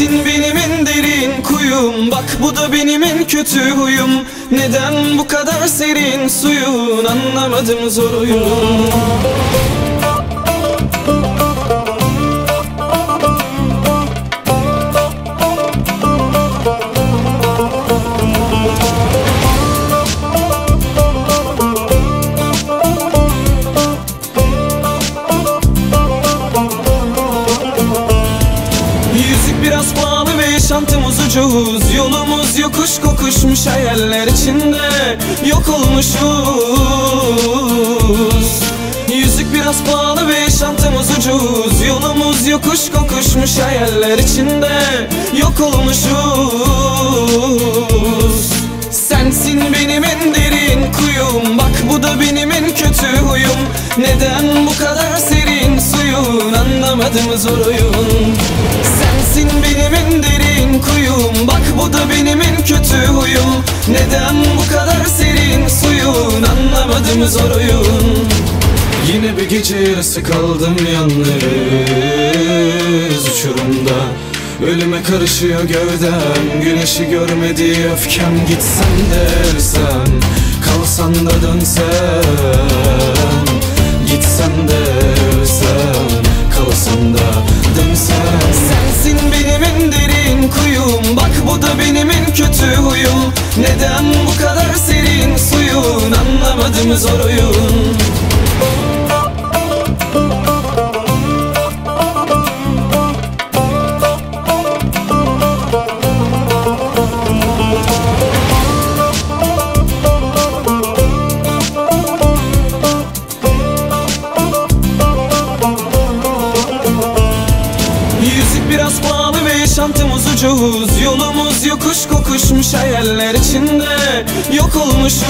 Sensin benim en derin kuyum. Bak bu da benim en kötü huyum. Neden bu kadar serin suyun? Anlamadım zor yaşantımız ucuz Yolumuz yokuş kokuşmuş hayaller içinde Yok olmuşuz. Yüzük biraz pahalı ve yaşantımız ucuz Yolumuz yokuş kokuşmuş hayaller içinde Yok olmuşuz. Sensin benim en derin kuyum Bak bu da benim en kötü huyum. Neden bu kadar serin suyun Anlamadım zor oyun Sensin benim en derin kuyum. Bak bu da benim en kötü huyum. Neden bu kadar serin suyun? Anlamadım zor oyun. Yine bir gece yarısı kaldım yalnız uçurumda. Ölüme karışıyor gövdem. Güneşi görmedi öfkem. Gitsen de ölsem Kalsan da dönsem kötü huyum. Neden bu kadar serin suyun? Anlamadım zor oyun. Yüzük biraz pahalı yaşantımız ucuz Yolumuz yokuş kokuşmuş hayaller içinde. Yok olmuşuz.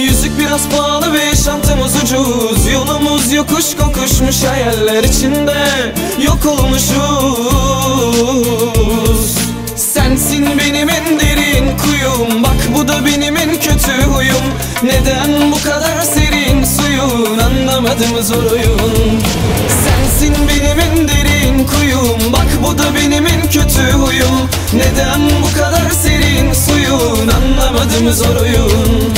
Yüzük biraz pahalı ve yaşantımız ucuz. Yolumuz yokuş kokuşmuş hayaller içinde. Yok olmuşuz. Sensin benim en derin kuyum. Bak bu da benim en kötü huyum. Neden bu kadar serin suyun? Anlamadım zor oyun kuyum Bak bu da benim en kötü huyum. Neden bu kadar serin suyun? Anlamadım zor oyun